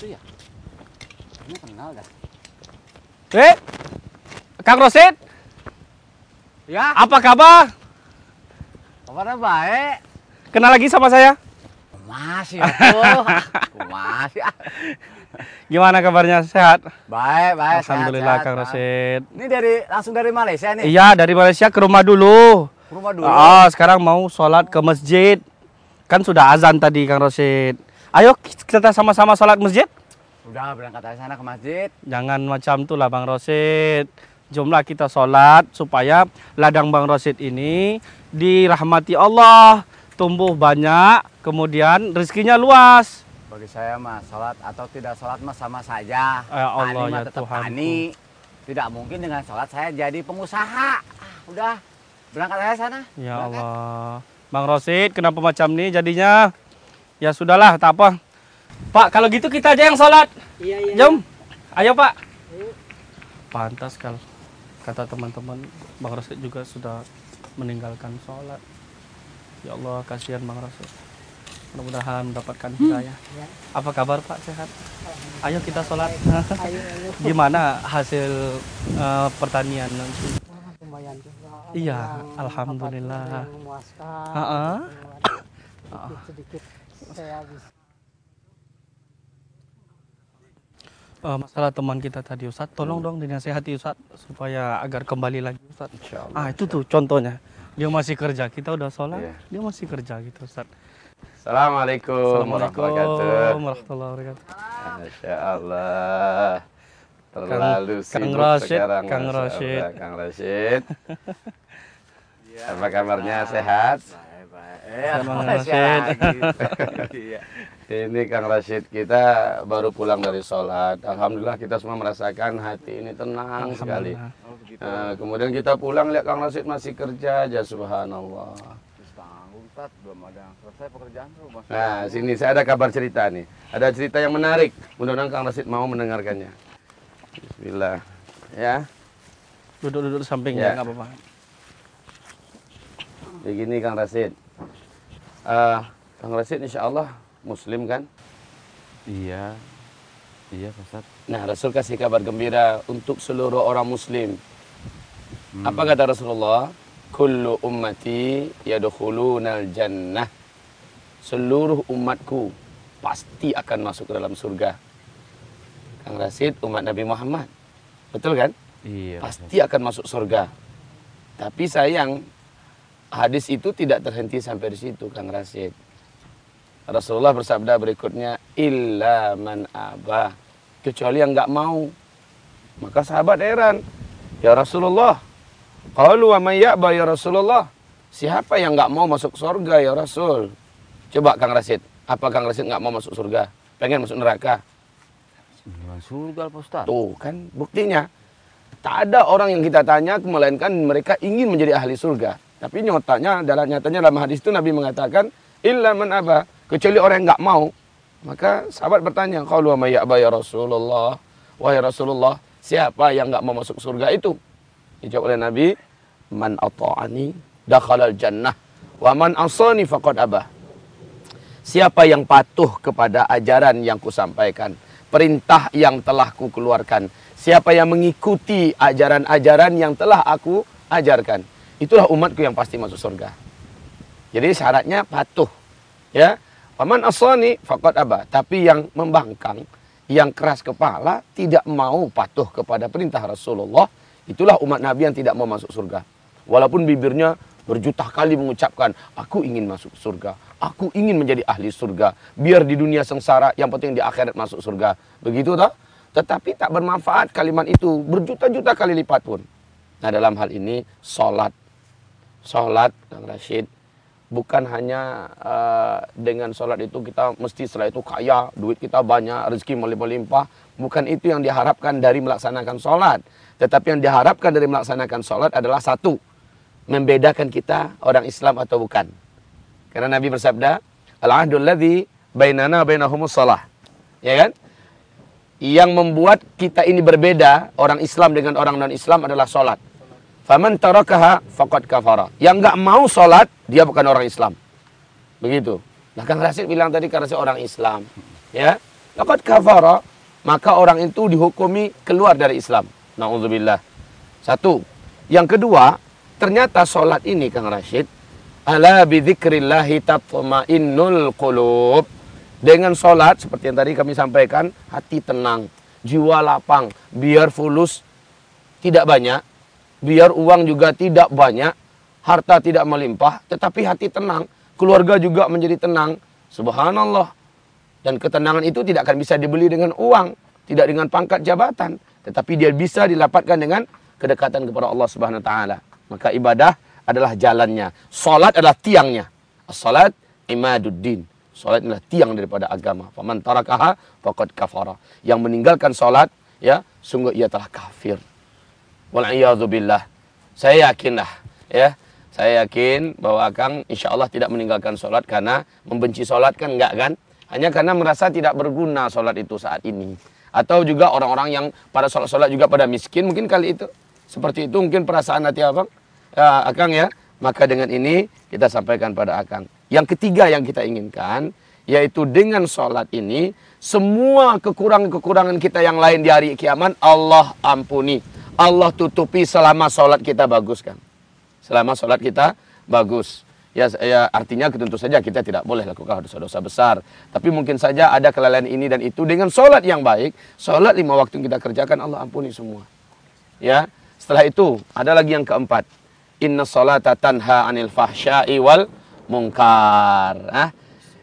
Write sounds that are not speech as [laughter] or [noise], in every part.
itu ya? Ini kenal dah. Eh, Kang Rosid, Ya, apa kabar? kabarnya baik. Kenal lagi sama saya? Masih aku. [laughs] Masih. ah. Gimana kabarnya? Sehat? Baik, baik. sehat, Alhamdulillah sehat, Kang Bang. Rosid. Ini dari langsung dari Malaysia nih. Iya, dari Malaysia ke rumah dulu. Ke Rumah dulu. Ah, sekarang mau sholat ke masjid. Kan sudah azan tadi Kang Rosid. Ayo kita sama-sama sholat masjid. Udah berangkat dari sana ke masjid. Jangan macam tuh lah Bang Rosid. Jumlah kita sholat supaya ladang Bang Rosid ini dirahmati Allah. Tumbuh banyak, kemudian rezekinya luas. Bagi saya mah sholat atau tidak sholat mah sama saja. Ya Allah, Tani ya tetap Tuhanku. tani. Tidak mungkin dengan sholat saya jadi pengusaha. Ah, udah berangkat dari sana. Ya Berangkat. Allah. Bang Rosid, kenapa macam ini jadinya? Ya sudahlah, tak apa. Pak, kalau gitu kita aja yang sholat. Iya, iya. Jom. Ayo Pak. Pantas kalau kata teman-teman Bang Rosid juga sudah meninggalkan sholat. Ya Allah, kasihan Bang Rosid. Mudah-mudahan mendapatkan hidayah. Ya. Apa kabar Pak? Sehat? Ayo kita sholat. [laughs] Ayo, ayo. Gimana hasil eh, pertanian nanti? Lumayan juga. Iya, alhamdulillah. Heeh. Sedikit-sedikit saya habis. Eh, masalah teman kita tadi Ustadz, tolong dong dinasehati Ustadz supaya agar kembali lagi Ustadz. Allah. Ah itu tuh contohnya. Dia masih kerja, kita udah sholat, Iya. dia masih kerja gitu Ustadz. Assalamualaikum warahmatullahi wabarakatuh. warahmatullahi wabarakatuh. Masya Allah. Terlalu Kang- Kang sibuk Rashid, sekarang. Kang Rashid. Kang Rashid. Apa kabarnya sehat? [laughs] Kang Masya Rashid. [laughs] Ini Kang Rashid kita baru pulang dari sholat. Alhamdulillah kita semua merasakan hati ini tenang sekali. Alhamdulillah. Nah, kemudian kita pulang lihat Kang Rashid masih kerja aja subhanallah. Ustaz belum ada yang selesai pekerjaan tuh Mas. Nah, sini saya ada kabar cerita nih. Ada cerita yang menarik. Mudah-mudahan Kang Rashid mau mendengarkannya. Bismillah. Ya, Duduk-duduk samping Ya. ya, nggak apa-apa. begini Kang Rashid. Eh, Kang Rashid insya Allah Muslim kan? Iya. Iya Ustaz. Nah, Rasul kasih kabar gembira untuk seluruh orang Muslim. Apa kata Rasulullah? Kullu ummati yadkhulunal jannah. Seluruh umatku pasti akan masuk ke dalam surga. Kang Rashid umat Nabi Muhammad. Betul kan? Iya. Pasti akan masuk surga. Tapi sayang hadis itu tidak terhenti sampai di situ Kang Rashid. Rasulullah bersabda berikutnya illa man aba kecuali yang nggak mau. Maka sahabat heran. Ya Rasulullah. Qalu wa may ya'ba ya Rasulullah. Siapa yang nggak mau masuk surga ya Rasul? Coba Kang Rashid, apa Kang Rashid nggak mau masuk surga? Pengen masuk neraka? Surga Pak Ustaz. Tuh kan buktinya. Tak ada orang yang kita tanya melainkan mereka ingin menjadi ahli surga. Tapi nyatanya dalam nyatanya dalam hadis itu Nabi mengatakan illa man aba kecuali orang yang nggak mau. Maka sahabat bertanya, "Qalu wa ya'ba ya Rasulullah?" Wahai Rasulullah, siapa yang nggak mau masuk surga itu? Dijawab oleh Nabi, "Man ata'ani dakhalal jannah wa man asani faqad abah." Siapa yang patuh kepada ajaran yang kusampaikan, perintah yang telah ku keluarkan, siapa yang mengikuti ajaran-ajaran yang telah aku ajarkan, itulah umatku yang pasti masuk surga. Jadi syaratnya patuh. Ya. Paman asani faqad aba, tapi yang membangkang, yang keras kepala, tidak mau patuh kepada perintah Rasulullah, itulah umat Nabi yang tidak mau masuk surga. Walaupun bibirnya berjuta kali mengucapkan, aku ingin masuk surga, aku ingin menjadi ahli surga, biar di dunia sengsara, yang penting di akhirat masuk surga. Begitu toh? Tetapi tak bermanfaat kalimat itu berjuta-juta kali lipat pun. Nah dalam hal ini, sholat. Sholat, Kang Rashid, bukan hanya eh, dengan sholat itu kita mesti setelah itu kaya, duit kita banyak, rezeki melimpah-limpah. Bukan itu yang diharapkan dari melaksanakan sholat. Tetapi yang diharapkan dari melaksanakan sholat adalah satu, membedakan kita orang Islam atau bukan. Karena Nabi bersabda, Al-ahdul ladhi bainana bainahumus salah. Ya kan? Yang membuat kita ini berbeda, orang Islam dengan orang non-Islam adalah sholat. Faman tarakaha faqad kafara. Yang enggak mau sholat, dia bukan orang Islam. Begitu. Nah, Kang Rasid bilang tadi karena saya orang Islam. Ya. laqad kafara, maka orang itu dihukumi keluar dari Islam. Nauzubillah. Satu. Yang kedua, ternyata solat ini Kang Rashid, ala bidzikrillahi tatma'innul qulub. Dengan solat seperti yang tadi kami sampaikan, hati tenang, jiwa lapang, biar fulus tidak banyak, biar uang juga tidak banyak, harta tidak melimpah, tetapi hati tenang, keluarga juga menjadi tenang. Subhanallah. Dan ketenangan itu tidak akan bisa dibeli dengan uang, tidak dengan pangkat jabatan, tetapi dia bisa didapatkan dengan kedekatan kepada Allah Subhanahu wa taala. Maka ibadah adalah jalannya. Salat adalah tiangnya. As-salat imaduddin. Salat adalah tiang daripada agama. Faman tarakaha faqad kafara. Yang meninggalkan salat ya, sungguh ia telah kafir. Wal billah. Saya yakinlah ya. Saya yakin bahwa Akang insya Allah tidak meninggalkan sholat karena membenci sholat kan enggak kan? Hanya karena merasa tidak berguna sholat itu saat ini. Atau juga orang-orang yang pada sholat-sholat juga pada miskin mungkin kali itu. Seperti itu mungkin perasaan hati abang. Ya, Akang ya. Maka dengan ini kita sampaikan pada Akang. Yang ketiga yang kita inginkan, yaitu dengan sholat ini, semua kekurangan-kekurangan kita yang lain di hari kiamat, Allah ampuni. Allah tutupi selama sholat kita bagus kan. Selama sholat kita bagus. Ya, ya artinya tentu saja kita tidak boleh lakukan dosa-dosa besar. Tapi mungkin saja ada kelalaian ini dan itu dengan sholat yang baik, sholat lima waktu yang kita kerjakan Allah ampuni semua. Ya, setelah itu ada lagi yang keempat. Inna salata tanha anil fahsya'i wal mungkar. Ah,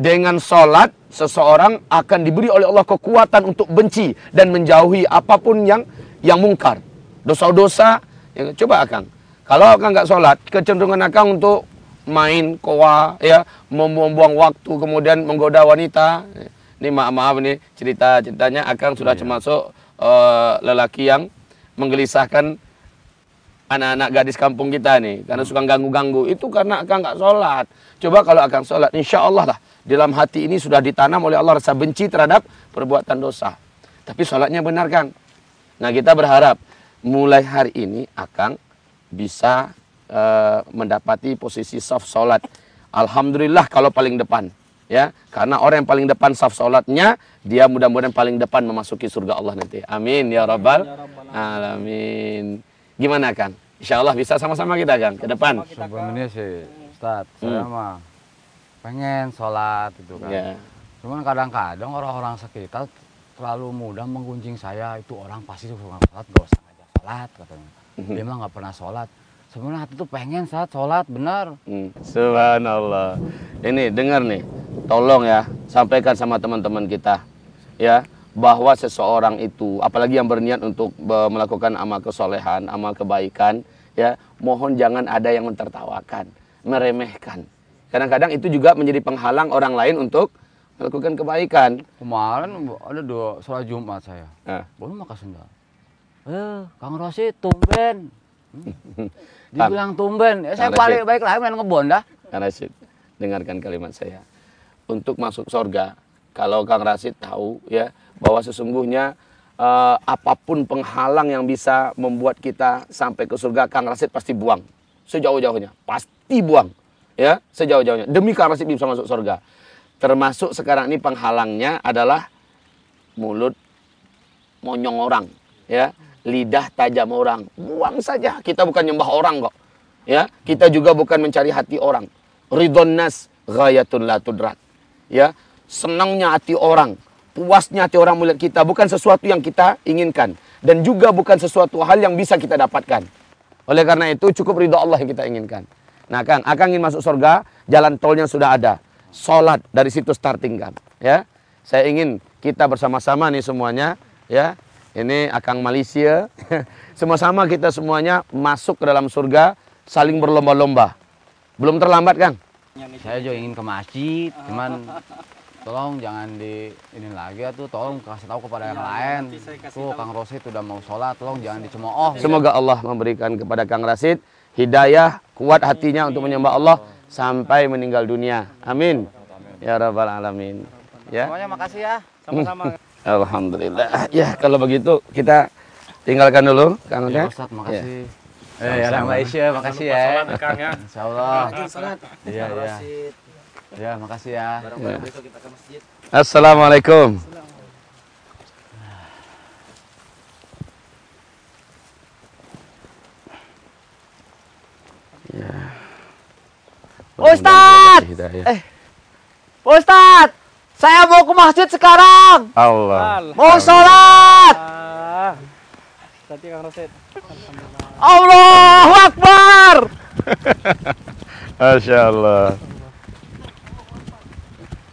dengan sholat seseorang akan diberi oleh Allah kekuatan untuk benci dan menjauhi apa pun yang yang mungkar. Dosa-dosa, ya, coba akang. Kalau akang nggak sholat, kecenderungan akang untuk main koa, ya, membuang waktu, kemudian menggoda wanita. Ini maaf maaf ini cerita ceritanya akang sudah Iya. termasuk eh, lelaki yang menggelisahkan anak-anak gadis kampung kita nih karena suka ganggu-ganggu itu karena akang nggak sholat coba kalau akang sholat insya Allah lah dalam hati ini sudah ditanam oleh Allah rasa benci terhadap perbuatan dosa. Tapi sholatnya benar kang. Nah kita berharap mulai hari ini akang bisa eh, mendapati posisi soft sholat alhamdulillah kalau paling depan ya. Karena orang yang paling depan saf sholatnya dia mudah-mudahan paling depan memasuki surga Allah nanti. Amin ya rabbal alamin. Gimana kang? Insya Allah bisa sama-sama kita kang ke depan. Sebenarnya sih, Ustaz, saya Hmm. mah pengen sholat gitu kan. ya Cuman kadang-kadang orang-orang sekitar terlalu mudah menggunjing saya itu orang pasti suka sholat gak usah ngajak sholat katanya. Mhm. Dia mah nggak pernah sholat. Sebenarnya hati tuh pengen saat sholat benar. Hmm, Subhanallah. Ini dengar nih, tolong ya sampaikan sama teman-teman kita ya bahwa seseorang itu apalagi yang berniat untuk melakukan amal kesolehan, amal kebaikan ya, mohon jangan ada yang mentertawakan, meremehkan. Kadang-kadang itu juga menjadi penghalang orang lain untuk melakukan kebaikan. Kemarin ada dua sholat Jumat saya. Nah, Baru makan sendal. Eh, Kang Rosi tumben. [laughs] Hmm. Dibilang tumben. Ya, saya Kang balik baik lagi main ngebon dah. Kang Rashid, dengarkan kalimat saya. Untuk masuk sorga, kalau Kang Rashid tahu ya bahwa sesungguhnya eh, apa pun penghalang yang bisa membuat kita sampai ke surga, Kang Rashid pasti buang sejauh-jauhnya, pasti buang ya sejauh-jauhnya demi Kang Rashid bisa masuk surga. Termasuk sekarang ini penghalangnya adalah mulut monyong orang, ya lidah tajam orang, buang saja. Kita bukan nyembah orang kok, ya kita juga bukan mencari hati orang. Ridon nas ghayatun la. Ya, senangnya hati orang, puasnya hati orang melihat kita bukan sesuatu yang kita inginkan dan juga bukan sesuatu hal yang bisa kita dapatkan. Oleh karena itu cukup ridho Allah yang kita inginkan. Nah, Kang, Akang ingin masuk surga, jalan tolnya sudah ada. Salat dari situ starting kan, ya. Saya ingin kita bersama-sama nih semuanya, ya. Ini Akang Malaysia. [laughs] Sama-sama kita semuanya masuk ke dalam surga, saling berlomba-lomba. Belum terlambat, Kang? Saya juga ingin ke masjid, cuman [laughs] tolong jangan di ini lagi ya tuh tolong kasih tahu kepada yang lain saya kasih tuh tahu. Kang Rosi udah mau sholat tolong jangan dicemooh Semoga Allah memberikan kepada Kang Rasid hidayah, kuat hatinya untuk menyembah Allah sampai meninggal dunia. Amin. Ya rabbal alamin. Ya. semuanya makasih ya Sama-sama. [laughs] Alhamdulillah. Ya, kalau begitu kita tinggalkan dulu Kang ya. Ustaz makasih eh ya Kang Malaysia makasih ya Sholat ya, Kang ya. Insya Allah iya iya Ya, makasih ya. Barang -barang ya. Assalamualaikum. Ya. Ustad. Eh. Ustad, saya mau ke masjid sekarang. Allah. Mau sholat. Tadi Kang Rosid. Allahu Akbar. [laughs] Masya Allah.